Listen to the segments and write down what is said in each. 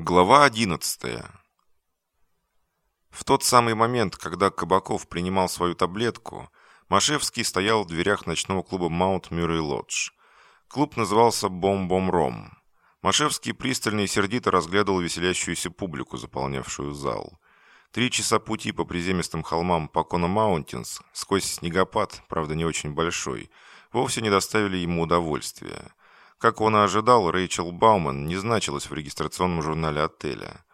Глава 11. В тот самый момент, когда Кабаков принимал свою таблетку, Машевский стоял в дверях ночного клуба Маунт Мюррей Лодж. Клуб назывался «Бом-Бом-Ром». Машевский пристально и сердито разглядывал веселящуюся публику, заполнявшую зал. Три часа пути по приземистым холмам Поконо Маунтинс, сквозь снегопад, правда не очень большой, вовсе не доставили ему удовольствия. Как он и ожидал, Рэйчел Бауман не значилась в регистрационном журнале отеля.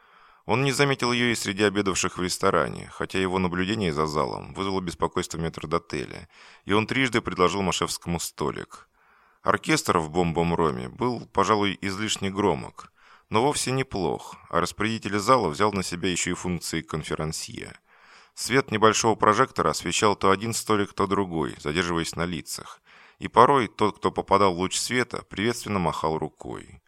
Он не заметил ее и среди обедавших в ресторане, хотя его наблюдение за залом вызвало беспокойство метрдотеля, и он трижды предложил Машевскому столик. Оркестр в бомбом-роме был, пожалуй, излишне громок, но вовсе неплох, а распорядитель зала взял на себя еще и функции конферансье. Свет небольшого прожектора освещал то один столик, то другой, задерживаясь на лицах и порой тот, кто попадал в луч света, приветственно махал рукой.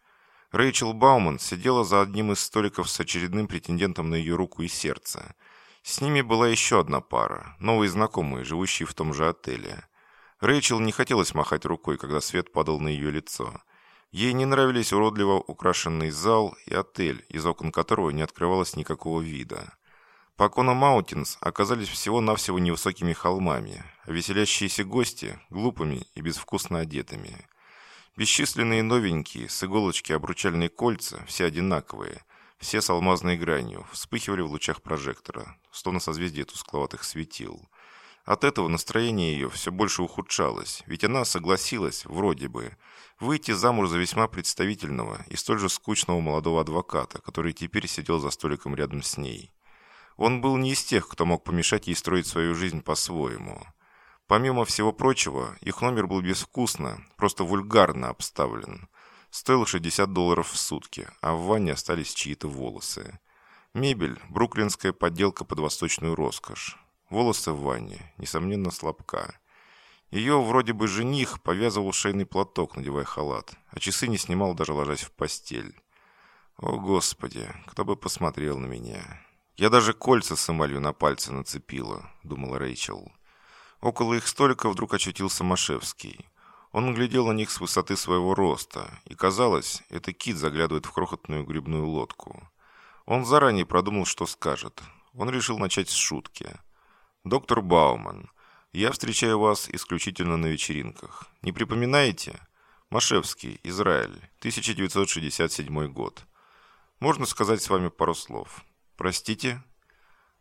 Рэйчел Бауман сидела за одним из столиков с очередным претендентом на ее руку и сердце. С ними была еще одна пара, новые знакомые, живущие в том же отеле. Рэйчел не хотелось махать рукой, когда свет падал на ее лицо. Ей не нравились уродливо украшенный зал и отель, из окон которого не открывалось никакого вида. Поконо Маунтинс оказались всего-навсего невысокими холмами, а веселящиеся гости – глупыми и безвкусно одетыми. Бесчисленные новенькие, с иголочки обручальные кольца, все одинаковые, все с алмазной гранью, вспыхивали в лучах прожектора, словно созвездие тускловатых светил. От этого настроение ее все больше ухудшалось, ведь она согласилась, вроде бы, выйти замуж за весьма представительного и столь же скучного молодого адвоката, который теперь сидел за столиком рядом с ней. Он был не из тех, кто мог помешать ей строить свою жизнь по-своему. Помимо всего прочего, их номер был безвкусно, просто вульгарно обставлен. Стоил 60 долларов в сутки, а в ванне остались чьи-то волосы. Мебель – бруклинская подделка под восточную роскошь. Волосы в ванне, несомненно, слабка. Ее вроде бы жених повязывал шейный платок, надевая халат, а часы не снимал, даже ложась в постель. О, Господи, кто бы посмотрел на меня. «Я даже кольца с эмалью на пальце нацепила», — думала Рэйчел. Около их столика вдруг очутился Машевский. Он глядел на них с высоты своего роста, и казалось, это кит заглядывает в крохотную грибную лодку. Он заранее продумал, что скажет. Он решил начать с шутки. «Доктор Бауман, я встречаю вас исключительно на вечеринках. Не припоминаете? Машевский, Израиль, 1967 год. Можно сказать с вами пару слов?» «Простите?»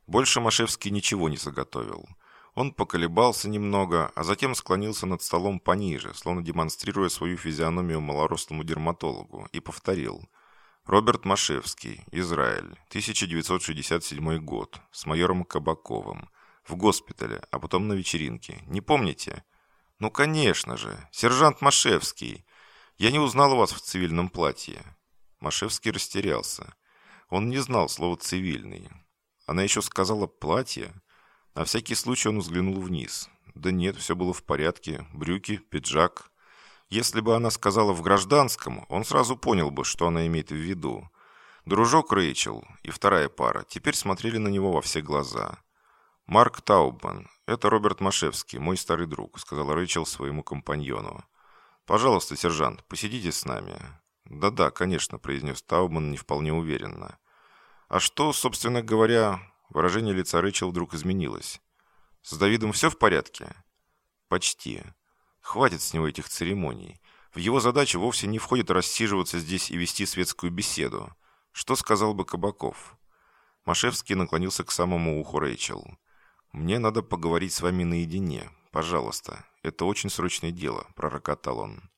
Больше Машевский ничего не заготовил. Он поколебался немного, а затем склонился над столом пониже, словно демонстрируя свою физиономию малорослому дерматологу, и повторил. «Роберт Машевский, Израиль, 1967 год, с майором Кабаковым, в госпитале, а потом на вечеринке. Не помните?» «Ну, конечно же, сержант Машевский. Я не узнал вас в цивильном платье». Машевский растерялся. Он не знал слова «цивильный». Она еще сказала «платье». На всякий случай он взглянул вниз. Да нет, все было в порядке. Брюки, пиджак. Если бы она сказала в гражданском, он сразу понял бы, что она имеет в виду. Дружок Рэйчел и вторая пара теперь смотрели на него во все глаза. «Марк Таубман, это Роберт Машевский, мой старый друг», сказал Рэйчел своему компаньону. «Пожалуйста, сержант, посидите с нами. «Да-да, конечно», – произнес Таубман не вполне уверенно. «А что, собственно говоря...» Выражение лица Рэйчел вдруг изменилось. «С Давидом все в порядке?» «Почти. Хватит с него этих церемоний. В его задачу вовсе не входит рассиживаться здесь и вести светскую беседу. Что сказал бы Кабаков?» Машевский наклонился к самому уху Рэйчел. «Мне надо поговорить с вами наедине. Пожалуйста. Это очень срочное дело», – пророкотал он.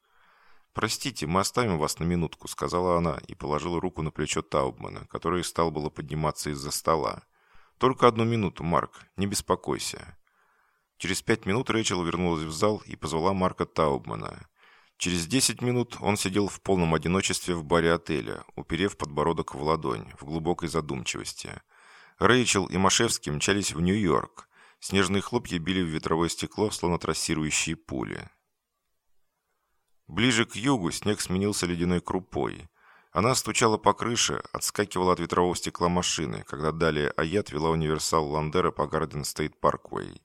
«Простите, мы оставим вас на минутку», — сказала она и положила руку на плечо Таубмана, который стал было подниматься из-за стола. «Только одну минуту, Марк, не беспокойся». Через пять минут Рэйчел вернулась в зал и позвала Марка Таубмана. Через десять минут он сидел в полном одиночестве в баре отеля, уперев подбородок в ладонь, в глубокой задумчивости. Рэйчел и Машевский мчались в Нью-Йорк. Снежные хлопья били в ветровое стекло, словно трассирующие пули. Ближе к югу снег сменился ледяной крупой. Она стучала по крыше, отскакивала от ветрового стекла машины, когда Далия Айад вела универсал Ландера по Гарден Стейт Парквей.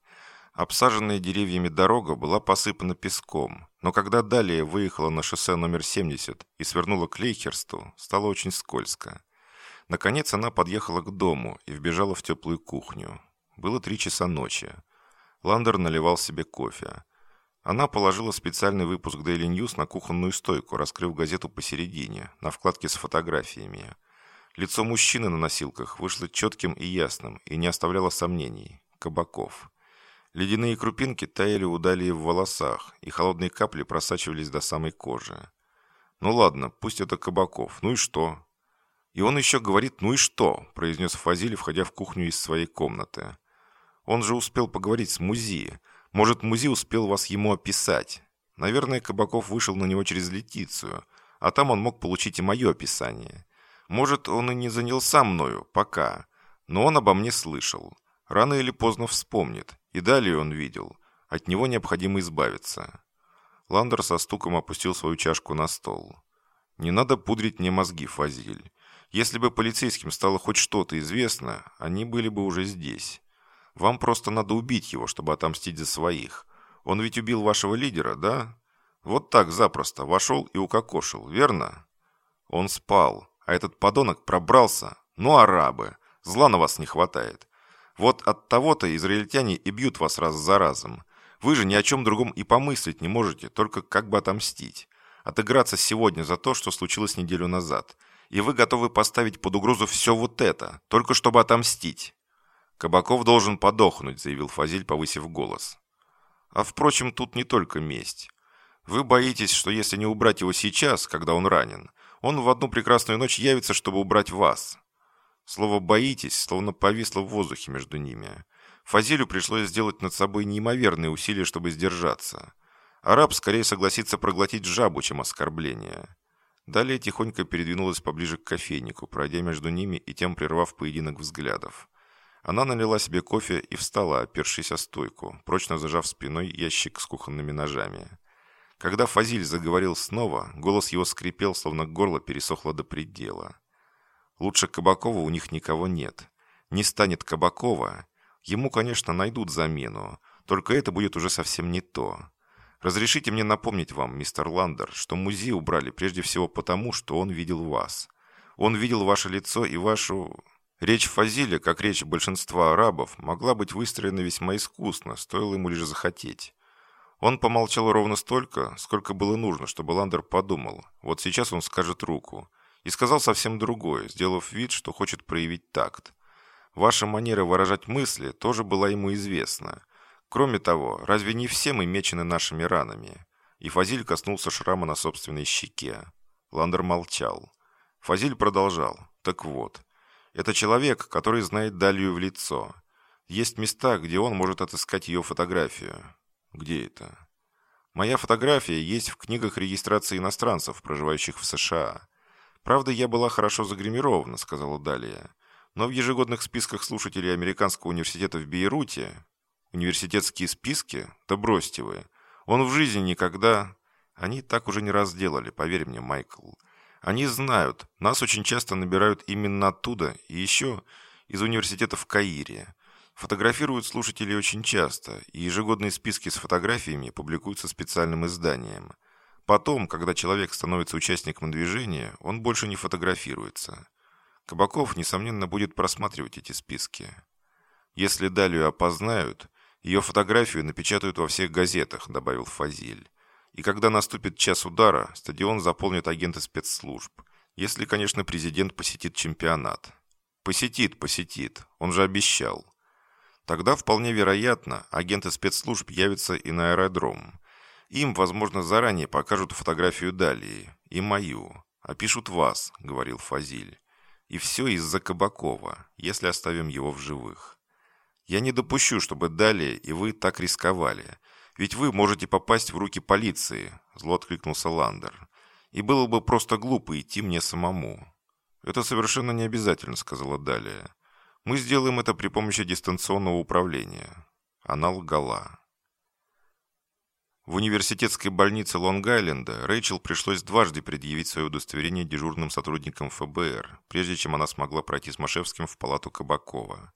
Обсаженная деревьями дорога была посыпана песком, но когда Далия выехала на шоссе номер 70 и свернула к Лейкхерсту, стало очень скользко. Наконец она подъехала к дому и вбежала в теплую кухню. Было три часа ночи. Ландер наливал себе кофе. Она положила специальный выпуск Daily News на кухонную стойку, раскрыв газету посередине, на вкладке с фотографиями. Лицо мужчины на носилках вышло четким и ясным, и не оставляло сомнений. Кабаков. Ледяные крупинки таяли у в волосах, и холодные капли просачивались до самой кожи. «Ну ладно, пусть это Кабаков. Ну и что?» «И он еще говорит «ну и что?» – произнес Фазиль, входя в кухню из своей комнаты. «Он же успел поговорить с Музи. Может, Музи успел вас ему описать. Наверное, Кабаков вышел на него через Летицию, а там он мог получить и мое описание. Может, он и не занялся мною, пока, но он обо мне слышал. Рано или поздно вспомнит, и далее он видел. От него необходимо избавиться». Ландер со стуком опустил свою чашку на стол. «Не надо пудрить мне мозги, Фазиль. Если бы полицейским стало хоть что-то известно, они были бы уже здесь. Вам просто надо убить его, чтобы отомстить за своих. Он ведь убил вашего лидера, да? Вот так запросто вошел и укокошил, верно? Он спал, а этот подонок пробрался. Ну, арабы, зла на вас не хватает. Вот от того-то израильтяне и бьют вас раз за разом. Вы же ни о чем другом и помыслить не можете, только как бы отомстить. Отыграться сегодня за то, что случилось неделю назад – и вы готовы поставить под угрозу все вот это, только чтобы отомстить. Кабаков должен подохнуть, заявил Фазиль, повысив голос. А впрочем, тут не только месть. Вы боитесь, что если не убрать его сейчас, когда он ранен, он в одну прекрасную ночь явится, чтобы убрать вас. Слово «боитесь» словно повисло в воздухе между ними. Фазилю пришлось сделать над собой неимоверные усилия, чтобы сдержаться. Араб скорее согласится проглотить жабу, чем оскорбление. Далее тихонько передвинулась поближе к кофейнику, пройдя между ними и тем прервав поединок взглядов. Она налила себе кофе и встала, опершись о стойку, прочно зажав спиной ящик с кухонными ножами. Когда Фазиль заговорил снова, голос его скрипел, словно горло пересохло до предела. Лучше Кабакова у них никого нет. Не станет Кабакова. Ему, конечно, найдут замену, только это будет уже совсем не то. Разрешите мне напомнить вам, мистер Ландер, что музей убрали прежде всего потому, что он видел вас. Он видел ваше лицо и вашу... Речь Фазиля, как речь большинства арабов, могла быть выстроена весьма искусно, стоило ему лишь захотеть. Он помолчал ровно столько, сколько было нужно, чтобы Ландер подумал. Вот сейчас он скажет руку. И сказал совсем другое, сделав вид, что хочет проявить такт. Ваша манера выражать мысли тоже была ему известна. Кроме того, разве не все мы мечены нашими ранами? И Фазиль коснулся шрама на собственной щеке. Ландер молчал. Фазиль продолжал. Так вот, это человек, который знает Далью в лицо. Есть места, где он может отыскать ее фотографию. Где это? Моя фотография есть в книгах регистрации иностранцев, проживающих в США. Правда, я была хорошо загримирована, сказала Далия. Но в ежегодных списках слушателей Американского университета в Бейруте Университетские списки? Да бросьте вы. Он в жизни никогда... Они так уже не раз делали, поверь мне, Майкл. Они знают, нас очень часто набирают именно оттуда и еще из университета в Каире. Фотографируют слушателей очень часто, и ежегодные списки с фотографиями публикуются специальным изданием. Потом, когда человек становится участником движения, он больше не фотографируется. Кабаков, несомненно, будет просматривать эти списки. Если Далию опознают, ее фотографию напечатают во всех газетах», — добавил Фазиль. «И когда наступит час удара, стадион заполнят агенты спецслужб. Если, конечно, президент посетит чемпионат». «Посетит, посетит. Он же обещал». Тогда вполне вероятно, агенты спецслужб явятся и на аэродром. Им, возможно, заранее покажут фотографию Далии, и мою. Опишут вас, говорил Фазиль. И все из-за Кабакова, если оставим его в живых. Я не допущу, чтобы далее и вы так рисковали. Ведь вы можете попасть в руки полиции, зло откликнулся Ландер. И было бы просто глупо идти мне самому. Это совершенно не обязательно, сказала Далия. Мы сделаем это при помощи дистанционного управления. Она лгала. В университетской больнице Лонг-Айленда Рэйчел пришлось дважды предъявить свое удостоверение дежурным сотрудникам ФБР, прежде чем она смогла пройти с Машевским в палату Кабакова.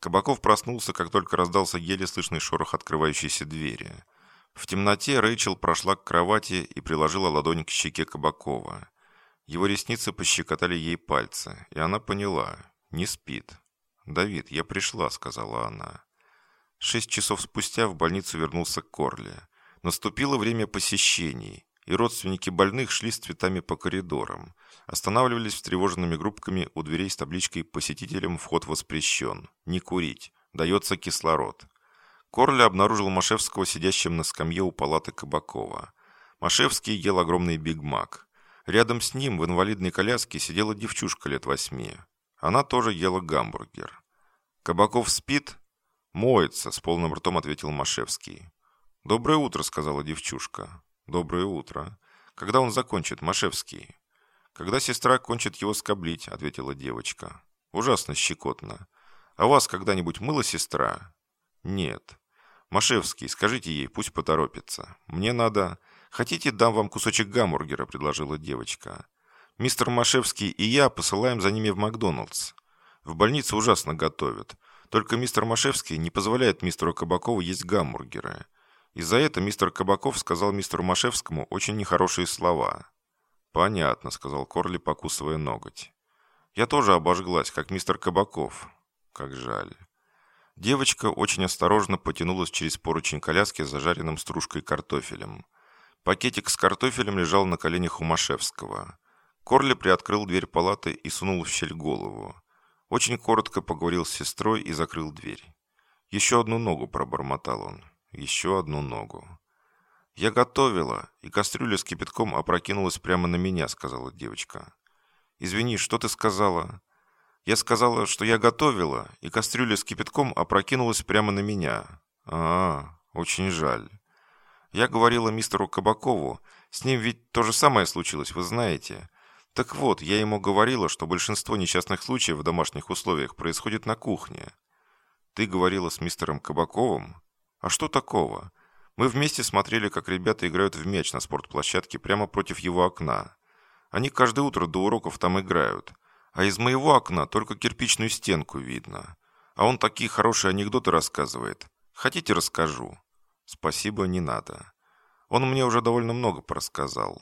Кабаков проснулся, как только раздался еле слышный шорох открывающейся двери. В темноте Рэйчел прошла к кровати и приложила ладонь к щеке Кабакова. Его ресницы пощекотали ей пальцы, и она поняла. Не спит. «Давид, я пришла», — сказала она. Шесть часов спустя в больницу вернулся Корли. Наступило время посещений, и родственники больных шли с цветами по коридорам. Останавливались встревоженными группками у дверей с табличкой «Посетителям вход воспрещен. Не курить. Дается кислород». Корли обнаружил Машевского сидящим на скамье у палаты Кабакова. Машевский ел огромный бигмак. Рядом с ним в инвалидной коляске сидела девчушка лет восьми. Она тоже ела гамбургер. «Кабаков спит?» «Моется», — с полным ртом ответил Машевский. «Доброе утро», — сказала девчушка. «Доброе утро. Когда он закончит, Машевский?» «Когда сестра кончит его скоблить», — ответила девочка. «Ужасно щекотно. А вас когда-нибудь мыла сестра?» «Нет». «Машевский, скажите ей, пусть поторопится. Мне надо...» «Хотите, дам вам кусочек гамбургера», — предложила девочка. «Мистер Машевский и я посылаем за ними в Макдоналдс. В больнице ужасно готовят. Только мистер Машевский не позволяет мистеру Кабакову есть гамбургеры. И за это мистер Кабаков сказал мистеру Машевскому очень нехорошие слова». «Понятно», — сказал Корли, покусывая ноготь. «Я тоже обожглась, как мистер Кабаков. Как жаль». Девочка очень осторожно потянулась через поручень коляски с зажаренным стружкой картофелем. Пакетик с картофелем лежал на коленях у Машевского. Корли приоткрыл дверь палаты и сунул в щель голову. Очень коротко поговорил с сестрой и закрыл дверь. «Еще одну ногу», — пробормотал он. «Еще одну ногу». «Я готовила, и кастрюля с кипятком опрокинулась прямо на меня», — сказала девочка. «Извини, что ты сказала?» «Я сказала, что я готовила, и кастрюля с кипятком опрокинулась прямо на меня». «А, очень жаль». Я говорила мистеру Кабакову, с ним ведь то же самое случилось, вы знаете. Так вот, я ему говорила, что большинство несчастных случаев в домашних условиях происходит на кухне. Ты говорила с мистером Кабаковым? А что такого? Мы вместе смотрели, как ребята играют в мяч на спортплощадке прямо против его окна. Они каждое утро до уроков там играют. А из моего окна только кирпичную стенку видно. А он такие хорошие анекдоты рассказывает. Хотите, расскажу? Спасибо, не надо. Он мне уже довольно много порассказал.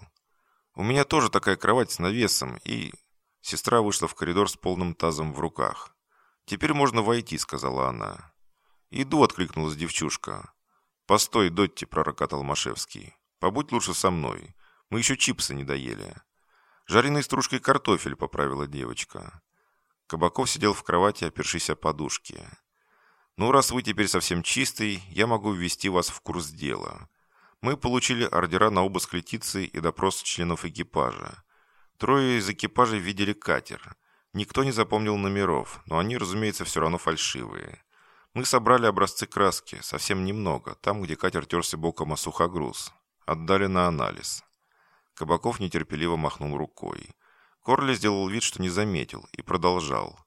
У меня тоже такая кровать с навесом, и... Сестра вышла в коридор с полным тазом в руках. «Теперь можно войти», — сказала она. «Иду», — откликнулась девчушка. «Постой, Дотти», — пророкотал Машевский. «Побудь лучше со мной. Мы еще чипсы не доели». «Жареный стружкой картофель», — поправила девочка. Кабаков сидел в кровати, опершись о подушки. «Ну, раз вы теперь совсем чистый, я могу ввести вас в курс дела. Мы получили ордера на обыск Летиции и допрос членов экипажа. Трое из экипажа видели катер. Никто не запомнил номеров, но они, разумеется, все равно фальшивые. Мы собрали образцы краски, совсем немного, там, где катер терся боком о сухогруз. Отдали на анализ. Кабаков нетерпеливо махнул рукой. Корли сделал вид, что не заметил, и продолжал.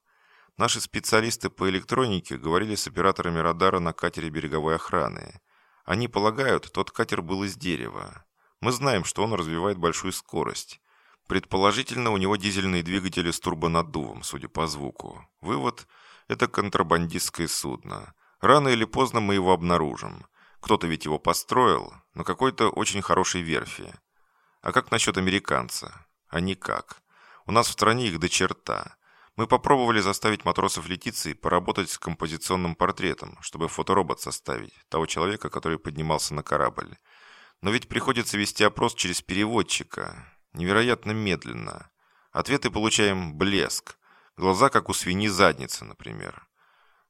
Наши специалисты по электронике говорили с операторами радара на катере береговой охраны. Они полагают, тот катер был из дерева. Мы знаем, что он развивает большую скорость. Предположительно, у него дизельные двигатели с турбонаддувом, судя по звуку. Вывод – это контрабандистское судно. Рано или поздно мы его обнаружим. Кто-то ведь его построил, на какой-то очень хорошей верфи. А как насчет американца? А никак. У нас в стране их до черта. Мы попробовали заставить матросов Летиции поработать с композиционным портретом, чтобы фоторобот составить, того человека, который поднимался на корабль. Но ведь приходится вести опрос через переводчика. Невероятно медленно. Ответы получаем блеск. Глаза, как у свиньи задницы, например.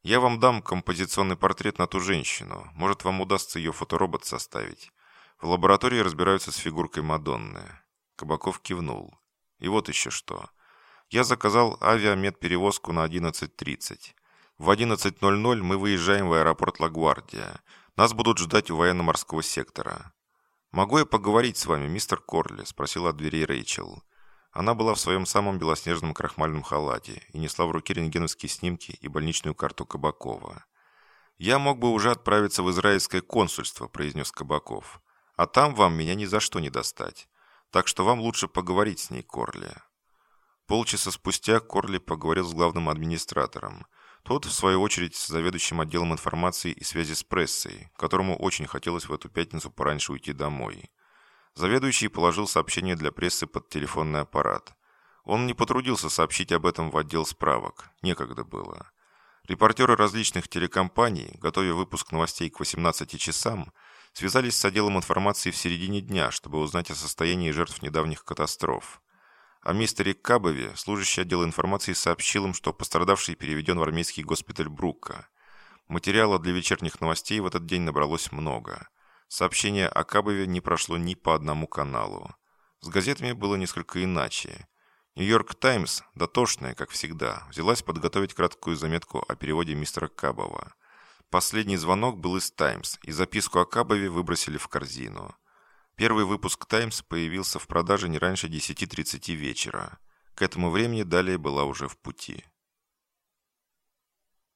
Я вам дам композиционный портрет на ту женщину. Может, вам удастся ее фоторобот составить. В лаборатории разбираются с фигуркой Мадонны. Кабаков кивнул. И вот еще что. Я заказал авиамедперевозку на 11.30. В 11.00 мы выезжаем в аэропорт Лагвардия. Нас будут ждать у военно-морского сектора. «Могу я поговорить с вами, мистер Корли?» – спросила от дверей Рэйчел. Она была в своем самом белоснежном крахмальном халате и несла в руке рентгеновские снимки и больничную карту Кабакова. «Я мог бы уже отправиться в израильское консульство», – произнес Кабаков. «А там вам меня ни за что не достать. Так что вам лучше поговорить с ней, Корли». Полчаса спустя Корли поговорил с главным администратором. Тот, в свою очередь, с заведующим отделом информации и связи с прессой, которому очень хотелось в эту пятницу пораньше уйти домой. Заведующий положил сообщение для прессы под телефонный аппарат. Он не потрудился сообщить об этом в отдел справок. Некогда было. Репортеры различных телекомпаний, готовя выпуск новостей к 18 часам, связались с отделом информации в середине дня, чтобы узнать о состоянии жертв недавних катастроф. О мистере Кабове служащий отдела информации сообщил им, что пострадавший переведен в армейский госпиталь Брука. Материала для вечерних новостей в этот день набралось много. Сообщение о Кабове не прошло ни по одному каналу. С газетами было несколько иначе. «Нью-Йорк Таймс», дотошная, как всегда, взялась подготовить краткую заметку о переводе мистера Кабова. Последний звонок был из «Таймс», и записку о Кабове выбросили в корзину. Первый выпуск «Таймс» появился в продаже не раньше 10.30 вечера. К этому времени далее была уже в пути.